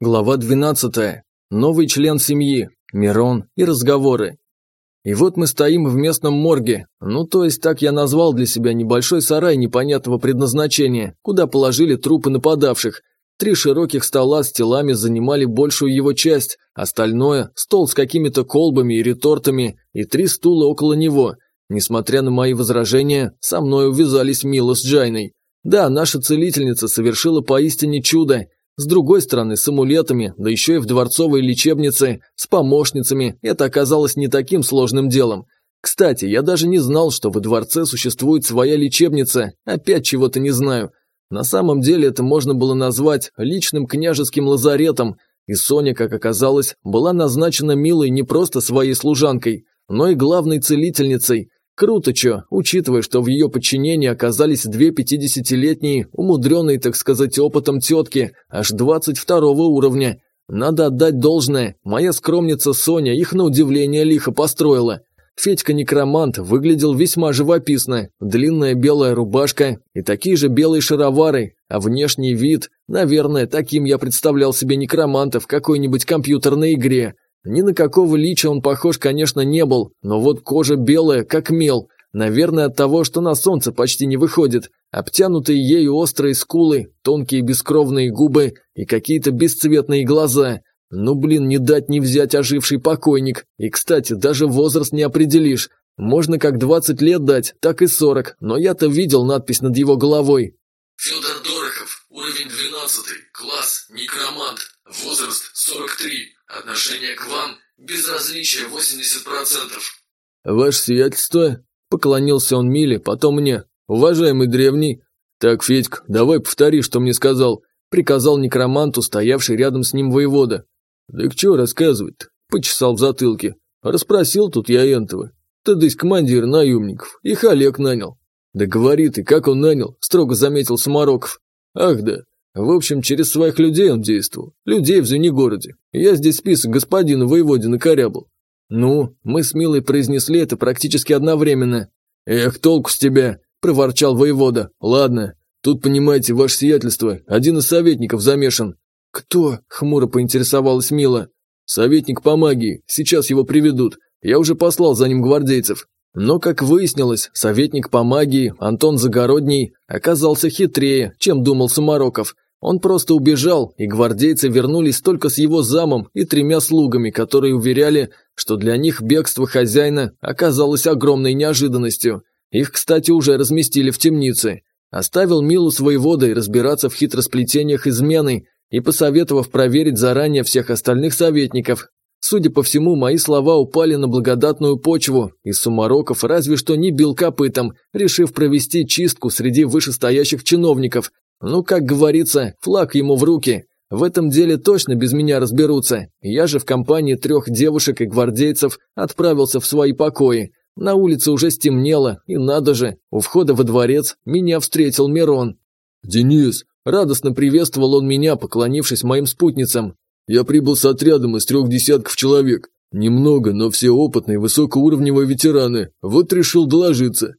Глава 12. Новый член семьи. Мирон и разговоры. И вот мы стоим в местном морге, ну то есть так я назвал для себя небольшой сарай непонятного предназначения, куда положили трупы нападавших. Три широких стола с телами занимали большую его часть, остальное – стол с какими-то колбами и ретортами, и три стула около него. Несмотря на мои возражения, со мной увязались Мила с Джайной. Да, наша целительница совершила поистине чудо – с другой стороны, с амулетами, да еще и в дворцовой лечебнице, с помощницами, это оказалось не таким сложным делом. Кстати, я даже не знал, что во дворце существует своя лечебница, опять чего-то не знаю. На самом деле это можно было назвать личным княжеским лазаретом, и Соня, как оказалось, была назначена милой не просто своей служанкой, но и главной целительницей – Круто чё, учитывая, что в ее подчинении оказались две пятидесятилетние, умудренные, так сказать, опытом тетки, аж двадцать второго уровня. Надо отдать должное, моя скромница Соня их на удивление лихо построила. Федька-некромант выглядел весьма живописно, длинная белая рубашка и такие же белые шаровары, а внешний вид, наверное, таким я представлял себе некроманта в какой-нибудь компьютерной игре – ни на какого лича он похож, конечно, не был, но вот кожа белая, как мел. Наверное, от того, что на солнце почти не выходит. Обтянутые ею острые скулы, тонкие бескровные губы и какие-то бесцветные глаза. Ну блин, не дать не взять оживший покойник. И, кстати, даже возраст не определишь. Можно как 20 лет дать, так и 40, но я-то видел надпись над его головой. Федор Дорохов, уровень 12, класс, некромант, возраст 43. Отношение к вам – безразличие 80%. Ваше сиятельство, поклонился он Миле, потом мне. Уважаемый древний. Так, Федька, давай повтори, что мне сказал. Приказал некроманту, стоявший рядом с ним воевода. Да к чё рассказывать-то? Почесал в затылке. Расспросил тут я Энтова. Ты дысь командир наемников. Их Олег нанял. Да говори ты, как он нанял, строго заметил Самароков. Ах да, в общем, через своих людей он действовал. Людей в Звенигороде. Я здесь список господину воеводе накорябал. Ну, мы с Милой произнесли это практически одновременно. Эх, толку с тебя, проворчал воевода. Ладно, тут, понимаете, ваше сиятельство, один из советников замешан. Кто? Хмуро поинтересовалась Мила. Советник по магии, сейчас его приведут. Я уже послал за ним гвардейцев. Но, как выяснилось, советник по магии Антон Загородний оказался хитрее, чем думал Самароков – он просто убежал, и гвардейцы вернулись только с его замом и тремя слугами, которые уверяли, что для них бегство хозяина оказалось огромной неожиданностью. Их, кстати, уже разместили в темнице. Оставил Милу с воеводой разбираться в хитросплетениях измены и посоветовав проверить заранее всех остальных советников. Судя по всему, мои слова упали на благодатную почву, и Сумароков разве что не бил копытом, решив провести чистку среди вышестоящих чиновников, ну, как говорится, флаг ему в руки. В этом деле точно без меня разберутся. Я же в компании трех девушек и гвардейцев отправился в свои покои. На улице уже стемнело, и надо же, у входа во дворец меня встретил Мирон. «Денис!» – радостно приветствовал он меня, поклонившись моим спутницам. «Я прибыл с отрядом из трех десятков человек. Немного, но все опытные, высокоуровневые ветераны. Вот решил доложиться».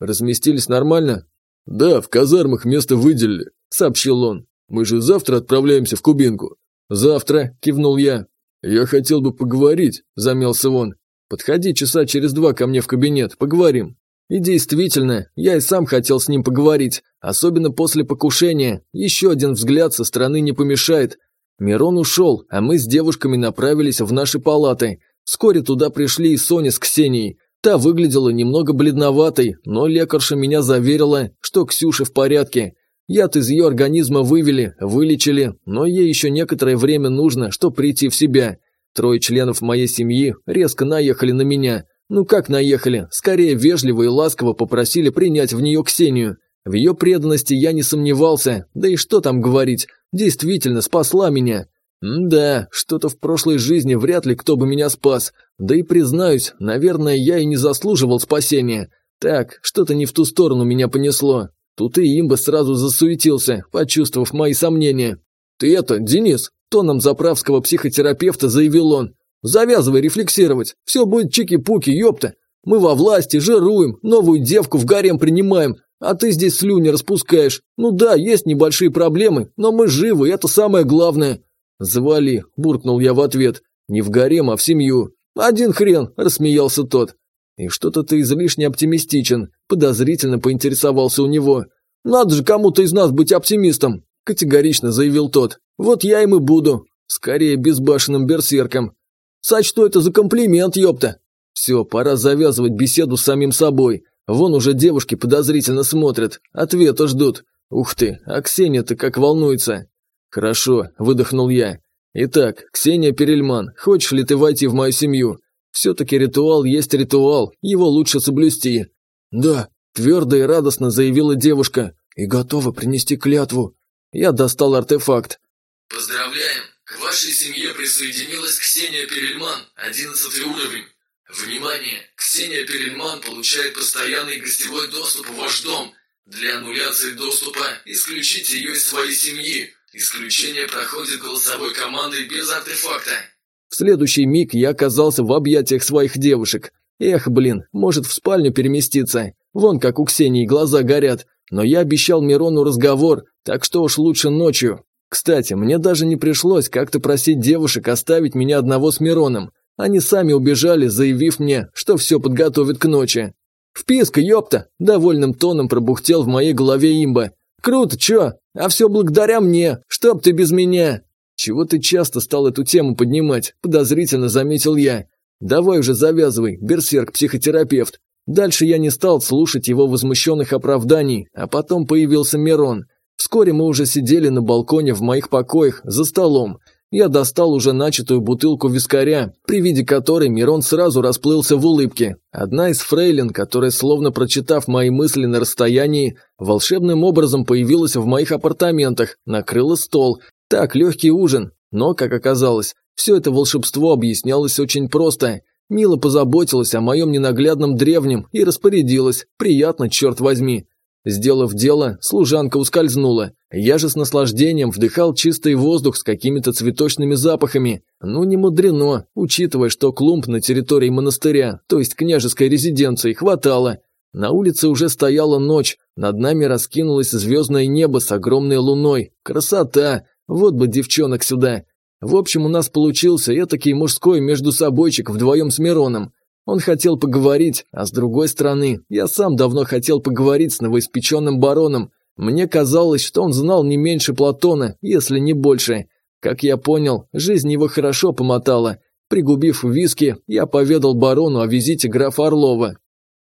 «Разместились нормально?» «Да, в казармах место выделили», – сообщил он. «Мы же завтра отправляемся в Кубинку». «Завтра», – кивнул я. «Я хотел бы поговорить», – замялся он. «Подходи часа через два ко мне в кабинет, поговорим». И действительно, я и сам хотел с ним поговорить, особенно после покушения. Еще один взгляд со стороны не помешает. Мирон ушел, а мы с девушками направились в наши палаты. Вскоре туда пришли и Соня с Ксенией. Та выглядела немного бледноватой, но лекарша меня заверила, что Ксюша в порядке. Яд из ее организма вывели, вылечили, но ей еще некоторое время нужно, чтобы прийти в себя. Трое членов моей семьи резко наехали на меня. Ну как наехали, скорее вежливо и ласково попросили принять в нее Ксению. В ее преданности я не сомневался, да и что там говорить, действительно спасла меня. да, что-то в прошлой жизни вряд ли кто бы меня спас, да и признаюсь, наверное, я и не заслуживал спасения. Так, что-то не в ту сторону меня понесло. Тут и имба сразу засуетился, почувствовав мои сомнения. «Ты это, Денис!» – тоном заправского психотерапевта заявил он. «Завязывай рефлексировать, все будет чики-пуки, ёпта! Мы во власти, жируем, новую девку в гарем принимаем, а ты здесь слюни распускаешь. Ну да, есть небольшие проблемы, но мы живы, это самое главное. «Завали», – буркнул я в ответ. «Не в гарем, а в семью». «Один хрен», – рассмеялся тот. «И что-то ты излишне оптимистичен», – подозрительно поинтересовался у него. «Надо же кому-то из нас быть оптимистом», – категорично заявил тот. «Вот я им и буду. Скорее безбашенным берсерком. Сочту это за комплимент, ёпта». Все, пора завязывать беседу с самим собой. Вон уже девушки подозрительно смотрят, ответа ждут. Ух ты, а Ксения-то как волнуется. Хорошо, выдохнул я. Итак, Ксения Перельман, хочешь ли ты войти в мою семью? Все-таки ритуал есть ритуал, его лучше соблюсти. Да, твердо и радостно заявила девушка, и готова принести клятву. Я достал артефакт. Поздравляем, к вашей семье присоединилась Ксения Перельман, одиннадцатый уровень. Внимание! Ксения Перельман получает постоянный гостевой доступ в ваш дом. Для аннуляции доступа исключите ее из своей семьи. Исключение проходит голосовой командой без артефакта. В следующий миг я оказался в объятиях своих девушек. Эх, блин, может в спальню переместиться. Вон как у Ксении глаза горят. Но я обещал Мирону разговор, так что уж лучше ночью. Кстати, мне даже не пришлось как-то просить девушек оставить меня одного с Мироном. Они сами убежали, заявив мне, что все подготовят к ночи. «Вписка, ёпта!» – довольным тоном пробухтел в моей голове имба. «Круто, чё? А все благодаря мне! Чтоб ты без меня!» «Чего ты часто стал эту тему поднимать?» – подозрительно заметил я. «Давай уже завязывай, берсерк-психотерапевт». Дальше я не стал слушать его возмущенных оправданий, а потом появился Мирон. Вскоре мы уже сидели на балконе в моих покоях, за столом. Я достал уже начатую бутылку вискаря, при виде которой Мирон сразу расплылся в улыбке. Одна из фрейлин, которая, словно прочитав мои мысли на расстоянии, волшебным образом появилась в моих апартаментах, накрыла стол. Так, легкий ужин. Но, как оказалось, все это волшебство объяснялось очень просто. Мила позаботилась о моем ненаглядном древнем и распорядилась. Приятно, черт возьми. Сделав дело, служанка ускользнула. Я же с наслаждением вдыхал чистый воздух с какими-то цветочными запахами. Ну, не мудрено, учитывая, что клумб на территории монастыря, то есть княжеской резиденции, хватало. На улице уже стояла ночь, над нами раскинулось звездное небо с огромной луной. Красота! Вот бы девчонок сюда. В общем, у нас получился этакий мужской между собойчик вдвоем с Мироном. Он хотел поговорить, а с другой стороны, я сам давно хотел поговорить с новоиспеченным бароном. Мне казалось, что он знал не меньше Платона, если не больше. Как я понял, жизнь его хорошо помотала. Пригубив виски, я поведал барону о визите графа Орлова.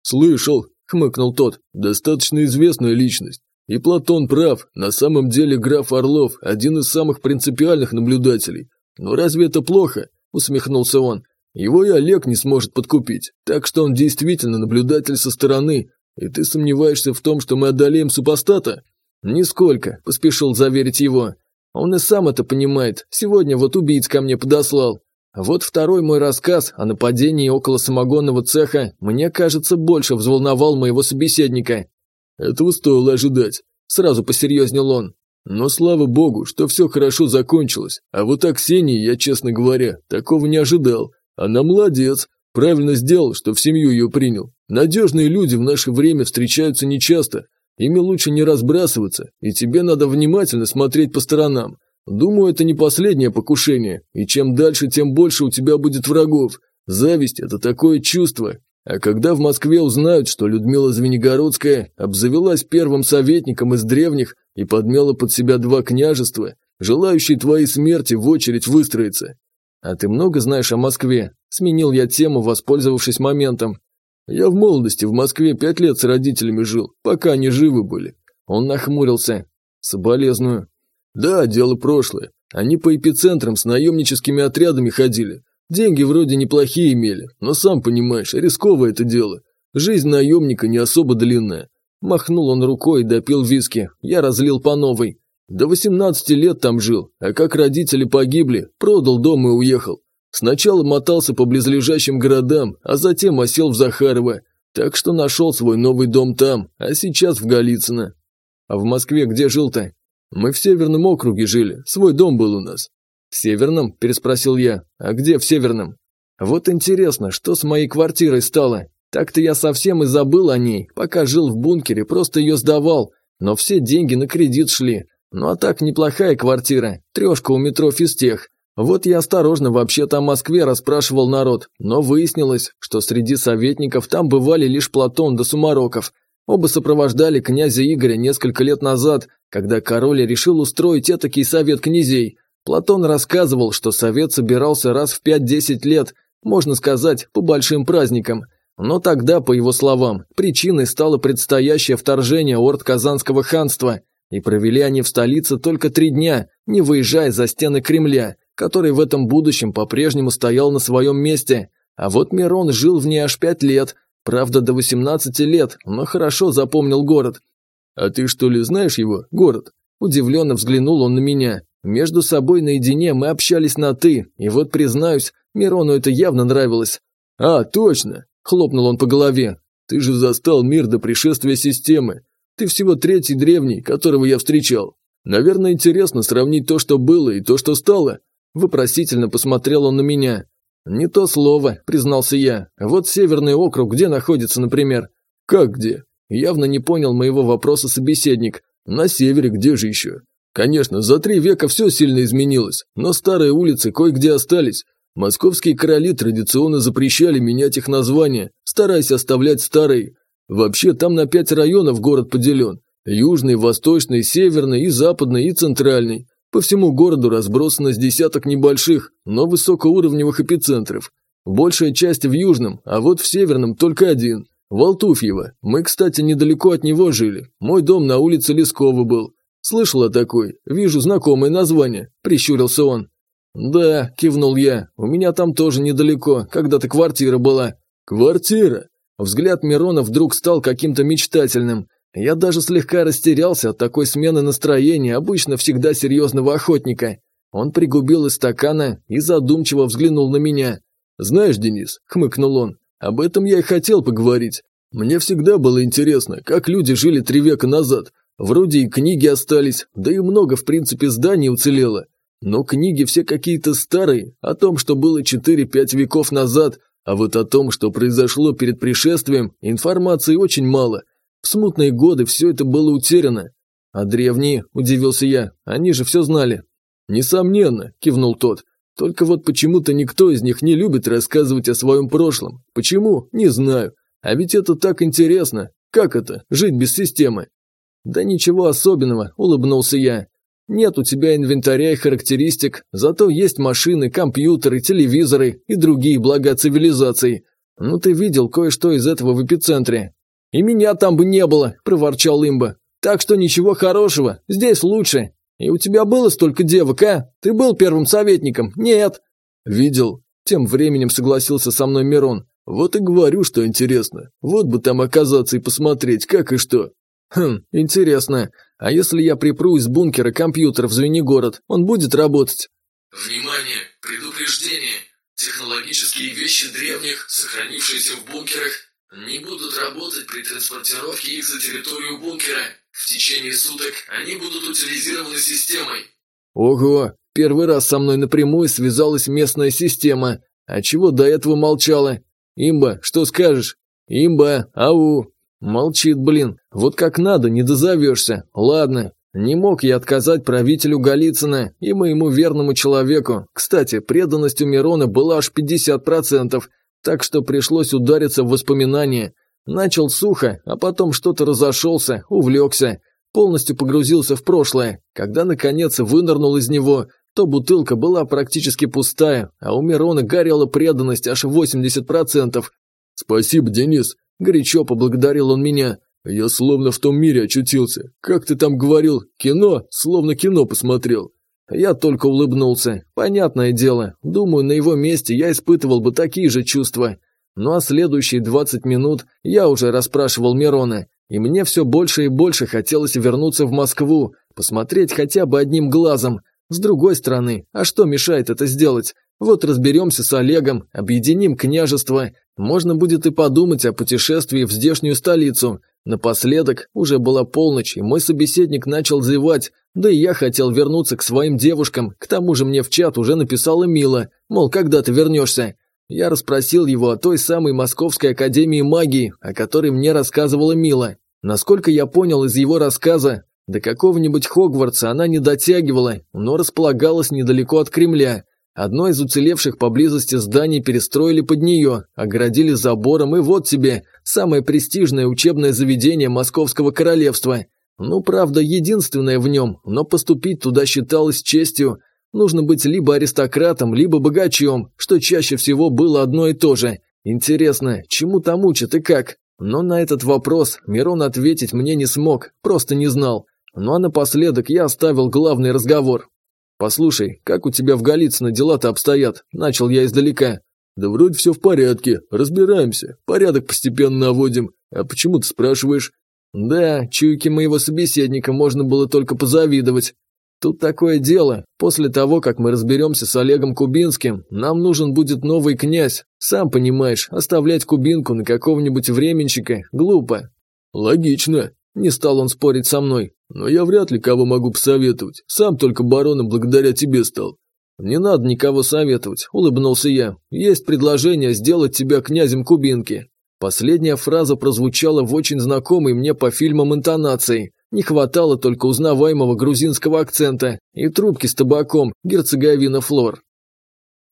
«Слышал», – хмыкнул тот, – «достаточно известная личность. И Платон прав, на самом деле граф Орлов – один из самых принципиальных наблюдателей. Но разве это плохо?» – усмехнулся он. Его и Олег не сможет подкупить, так что он действительно наблюдатель со стороны. И ты сомневаешься в том, что мы одолеем супостата? Нисколько, поспешил заверить его. Он и сам это понимает. Сегодня вот убийц ко мне подослал. Вот второй мой рассказ о нападении около самогонного цеха, мне кажется, больше взволновал моего собеседника. Этого стоило ожидать. Сразу посерьезнел он. Но слава богу, что все хорошо закончилось. А вот о Ксении я, честно говоря, такого не ожидал. Она молодец, правильно сделал, что в семью ее принял. Надежные люди в наше время встречаются нечасто. Ими лучше не разбрасываться, и тебе надо внимательно смотреть по сторонам. Думаю, это не последнее покушение, и чем дальше, тем больше у тебя будет врагов. Зависть – это такое чувство. А когда в Москве узнают, что Людмила Звенигородская обзавелась первым советником из древних и подмела под себя два княжества, желающие твоей смерти в очередь выстроиться, «А ты много знаешь о Москве?» Сменил я тему, воспользовавшись моментом. «Я в молодости в Москве пять лет с родителями жил, пока они живы были». Он нахмурился. «Соболезную». «Да, дело прошлое. Они по эпицентрам с наемническими отрядами ходили. Деньги вроде неплохие имели, но сам понимаешь, рисковое это дело. Жизнь наемника не особо длинная». Махнул он рукой и допил виски. Я разлил по новой. До 18 лет там жил, а как родители погибли, продал дом и уехал. Сначала мотался по близлежащим городам, а затем осел в Захарово. Так что нашел свой новый дом там, а сейчас в Голицыно. А в Москве где жил-то? Мы в Северном округе жили, свой дом был у нас. В Северном? Переспросил я. А где в Северном? Вот интересно, что с моей квартирой стало? Так-то я совсем и забыл о ней, пока жил в бункере, просто ее сдавал. Но все деньги на кредит шли. Ну а так неплохая квартира, трешка у метро Физтех. Вот я осторожно вообще-то о Москве расспрашивал народ, но выяснилось, что среди советников там бывали лишь Платон да Сумароков. Оба сопровождали князя Игоря несколько лет назад, когда король решил устроить этакий совет князей. Платон рассказывал, что совет собирался раз в 5-10 лет, можно сказать, по большим праздникам. Но тогда, по его словам, причиной стало предстоящее вторжение орд Казанского ханства, и провели они в столице только три дня, не выезжая за стены Кремля который в этом будущем по-прежнему стоял на своем месте. А вот Мирон жил в ней аж пять лет, правда до 18 лет, но хорошо запомнил город. «А ты что ли знаешь его, город?» Удивленно взглянул он на меня. Между собой наедине мы общались на «ты», и вот, признаюсь, Мирону это явно нравилось. «А, точно!» – хлопнул он по голове. «Ты же застал мир до пришествия системы. Ты всего третий древний, которого я встречал. Наверное, интересно сравнить то, что было, и то, что стало. Вопросительно посмотрел он на меня. «Не то слово», – признался я. «Вот Северный округ где находится, например?» «Как где?» Явно не понял моего вопроса собеседник. «На севере где же еще?» «Конечно, за три века все сильно изменилось, но старые улицы кое-где остались. Московские короли традиционно запрещали менять их названия, стараясь оставлять старые. Вообще, там на пять районов город поделен. Южный, восточный, северный и западный и центральный. По всему городу разбросано с десяток небольших, но высокоуровневых эпицентров. Большая часть в южном, а вот в северном только один. Волтуфьево. Мы, кстати, недалеко от него жили. Мой дом на улице Лескова был. Слышал о такой? Вижу знакомое название. Прищурился он. Да, кивнул я. У меня там тоже недалеко. Когда-то квартира была. Квартира? Взгляд Мирона вдруг стал каким-то мечтательным. Я даже слегка растерялся от такой смены настроения обычно всегда серьезного охотника. Он пригубил из стакана и задумчиво взглянул на меня. «Знаешь, Денис», — хмыкнул он, — «об этом я и хотел поговорить. Мне всегда было интересно, как люди жили три века назад. Вроде и книги остались, да и много, в принципе, зданий уцелело. Но книги все какие-то старые, о том, что было 4-5 веков назад, а вот о том, что произошло перед пришествием, информации очень мало. В смутные годы все это было утеряно. А древние, удивился я, они же все знали. Несомненно, кивнул тот. Только вот почему-то никто из них не любит рассказывать о своем прошлом. Почему? Не знаю. А ведь это так интересно. Как это, жить без системы? Да ничего особенного, улыбнулся я. Нет у тебя инвентаря и характеристик, зато есть машины, компьютеры, телевизоры и другие блага цивилизации. Ну ты видел кое-что из этого в эпицентре. «И меня там бы не было», – проворчал имба. «Так что ничего хорошего, здесь лучше. И у тебя было столько девок, а? Ты был первым советником? Нет». «Видел». Тем временем согласился со мной Мирон. «Вот и говорю, что интересно. Вот бы там оказаться и посмотреть, как и что». «Хм, интересно. А если я припру из бункера компьютер в Звенигород, он будет работать?» «Внимание! Предупреждение! Технологические вещи древних, сохранившиеся в бункерах, не будут работать при транспортировке их за территорию бункера. В течение суток они будут утилизированы системой. Ого, первый раз со мной напрямую связалась местная система. А чего до этого молчала? Имба, что скажешь? Имба, ау. Молчит, блин. Вот как надо, не дозовешься. Ладно, не мог я отказать правителю Голицына и моему верному человеку. Кстати, преданность у Мирона была аж 50%, так что пришлось удариться в воспоминания. Начал сухо, а потом что-то разошелся, увлекся, полностью погрузился в прошлое. Когда, наконец, вынырнул из него, то бутылка была практически пустая, а у Мирона горела преданность аж 80%. «Спасибо, Денис», – горячо поблагодарил он меня. «Я словно в том мире очутился. Как ты там говорил, кино? Словно кино посмотрел». Я только улыбнулся. Понятное дело, думаю, на его месте я испытывал бы такие же чувства. Ну а следующие 20 минут я уже расспрашивал Мирона, и мне все больше и больше хотелось вернуться в Москву, посмотреть хотя бы одним глазом. С другой стороны, а что мешает это сделать? Вот разберемся с Олегом, объединим княжество, можно будет и подумать о путешествии в здешнюю столицу. Напоследок уже была полночь, и мой собеседник начал зевать, да и я хотел вернуться к своим девушкам, к тому же мне в чат уже написала Мила, мол, когда ты вернешься. Я расспросил его о той самой Московской Академии Магии, о которой мне рассказывала Мила. Насколько я понял из его рассказа, До какого-нибудь Хогвартса она не дотягивала, но располагалась недалеко от Кремля. Одно из уцелевших поблизости зданий перестроили под нее, оградили забором, и вот тебе самое престижное учебное заведение Московского королевства. Ну, правда, единственное в нем, но поступить туда считалось честью. Нужно быть либо аристократом, либо богачом, что чаще всего было одно и то же. Интересно, чему там учат и как? Но на этот вопрос Мирон ответить мне не смог, просто не знал. Ну а напоследок я оставил главный разговор. «Послушай, как у тебя в Голицыно дела-то обстоят?» Начал я издалека. «Да вроде все в порядке, разбираемся, порядок постепенно наводим. А почему ты спрашиваешь?» «Да, чуйки моего собеседника можно было только позавидовать. Тут такое дело. После того, как мы разберемся с Олегом Кубинским, нам нужен будет новый князь. Сам понимаешь, оставлять Кубинку на какого-нибудь временщика глупо». «Логично», – не стал он спорить со мной. Но я вряд ли кого могу посоветовать. Сам только бароном благодаря тебе стал. Не надо никого советовать, улыбнулся я. Есть предложение сделать тебя князем Кубинки. Последняя фраза прозвучала в очень знакомой мне по фильмам интонации. Не хватало только узнаваемого грузинского акцента и трубки с табаком герцоговина Флор.